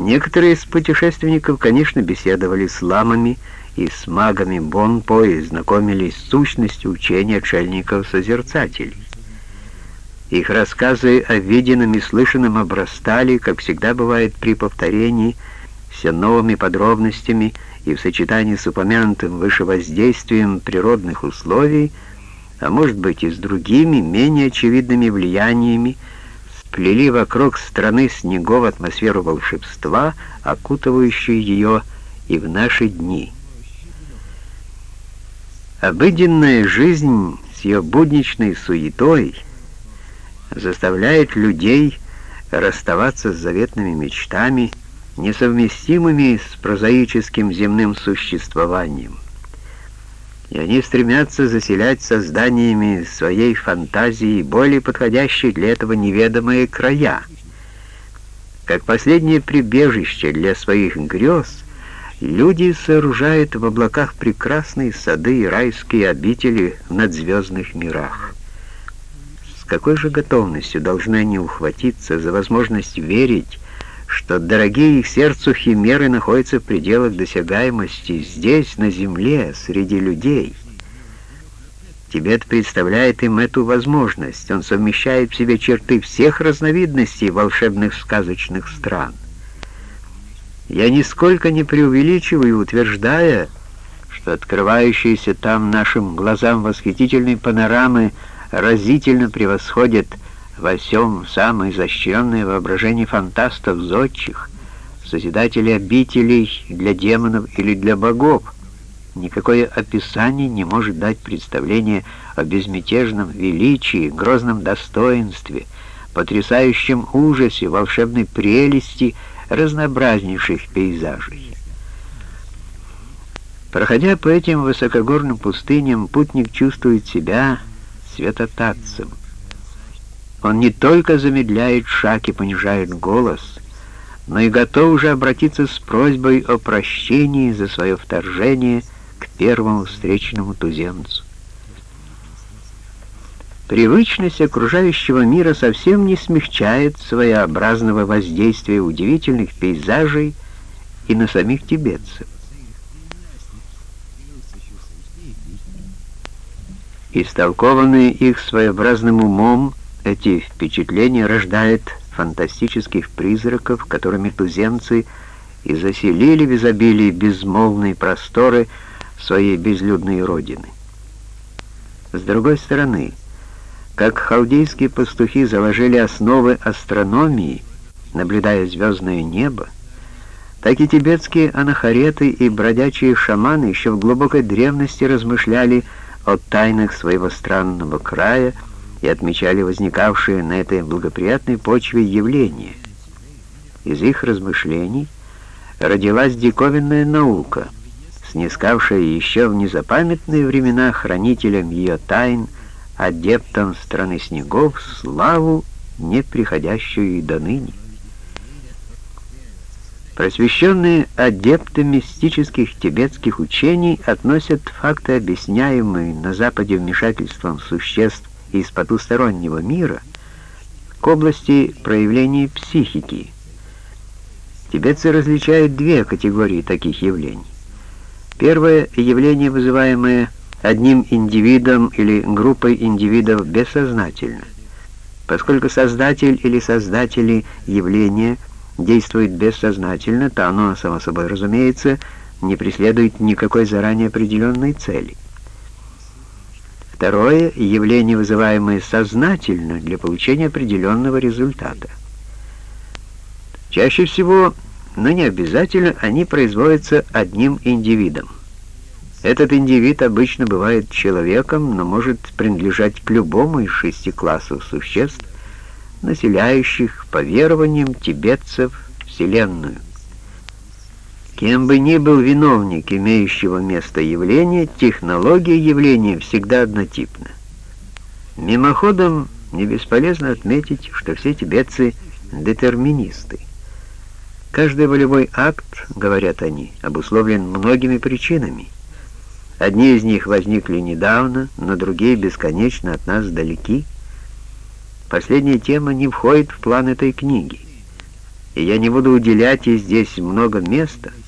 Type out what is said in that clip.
Некоторые из путешественников, конечно, беседовали с ламами и с магами Бонпо и знакомились с сущностью учения отшельников-созерцателей. Их рассказы о виденном и слышанном обрастали, как всегда бывает при повторении, все новыми подробностями и в сочетании с упомянутым выше воздействием природных условий, а может быть и с другими, менее очевидными влияниями, сплели вокруг страны снегов атмосферу волшебства, окутывающую ее и в наши дни. Обыденная жизнь с ее будничной суетой — заставляет людей расставаться с заветными мечтами, несовместимыми с прозаическим земным существованием. И они стремятся заселять созданиями своей фантазии более подходящие для этого неведомые края. Как последнее прибежище для своих грез, люди сооружают в облаках прекрасные сады и райские обители в надзвездных мирах какой же готовностью должны они ухватиться за возможность верить, что дорогие их сердцу химеры находятся в пределах досягаемости здесь, на земле, среди людей. Тибет представляет им эту возможность. Он совмещает в себе черты всех разновидностей волшебных сказочных стран. Я нисколько не преувеличиваю, утверждая, что открывающиеся там нашим глазам восхитительные панорамы – разительно превосходит во всем самое изощренное воображение фантастов-зодчих, созидателей обителей для демонов или для богов. Никакое описание не может дать представление о безмятежном величии, грозном достоинстве, потрясающем ужасе, волшебной прелести разнообразнейших пейзажей. Проходя по этим высокогорным пустыням, путник чувствует себя святотатцем. Он не только замедляет шаг и понижает голос, но и готов уже обратиться с просьбой о прощении за свое вторжение к первому встречному туземцу. Привычность окружающего мира совсем не смягчает своеобразного воздействия удивительных пейзажей и на самих тибетцев. Истолкованные их своеобразным умом, эти впечатления рождают фантастических призраков, которыми туземцы и заселили в изобилии безмолвные просторы своей безлюдной родины. С другой стороны, как халдейские пастухи заложили основы астрономии, наблюдая звездное небо, так и тибетские анахареты и бродячие шаманы еще в глубокой древности размышляли о тайнах своего странного края и отмечали возникавшие на этой благоприятной почве явления. Из их размышлений родилась диковинная наука, снискавшая еще в незапамятные времена хранителям ее тайн, адептам страны снегов, славу, не приходящую и до ныне. Просвещенные адепты мистических тибетских учений относят факты, объясняемые на Западе вмешательством существ из потустороннего мира, к области проявлений психики. Тибетцы различают две категории таких явлений. Первое — явление, вызываемое одним индивидом или группой индивидов бессознательно, поскольку создатель или создатели явления — действует бессознательно, то оно, само собой разумеется, не преследует никакой заранее определенной цели. Второе — явление, вызываемое сознательно для получения определенного результата. Чаще всего, но не обязательно, они производятся одним индивидом. Этот индивид обычно бывает человеком, но может принадлежать к любому из шести классов существ, населяющих, по верованиям тибетцев, Вселенную. Кем бы ни был виновник имеющего место явления, технология явления всегда однотипна. Мимоходом не бесполезно отметить, что все тибетцы — детерминисты. Каждый волевой акт, говорят они, обусловлен многими причинами. Одни из них возникли недавно, но другие бесконечно от нас далеки — Последняя тема не входит в план этой книги. и я не буду уделять ей здесь много места —